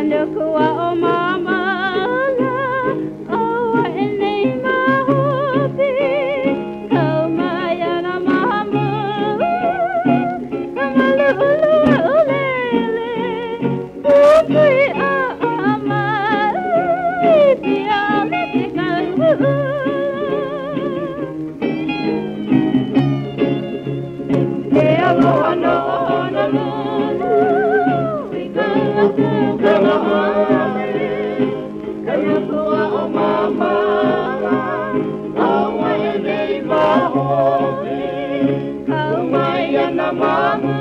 Anukua oh. na mamu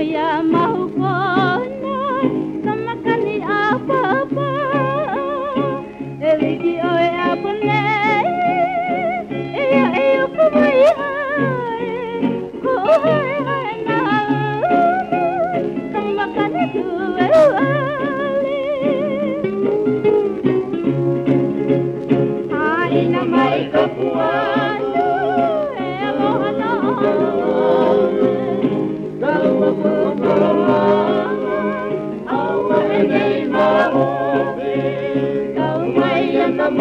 ya mau kono sama kani apa apa eliki oya punya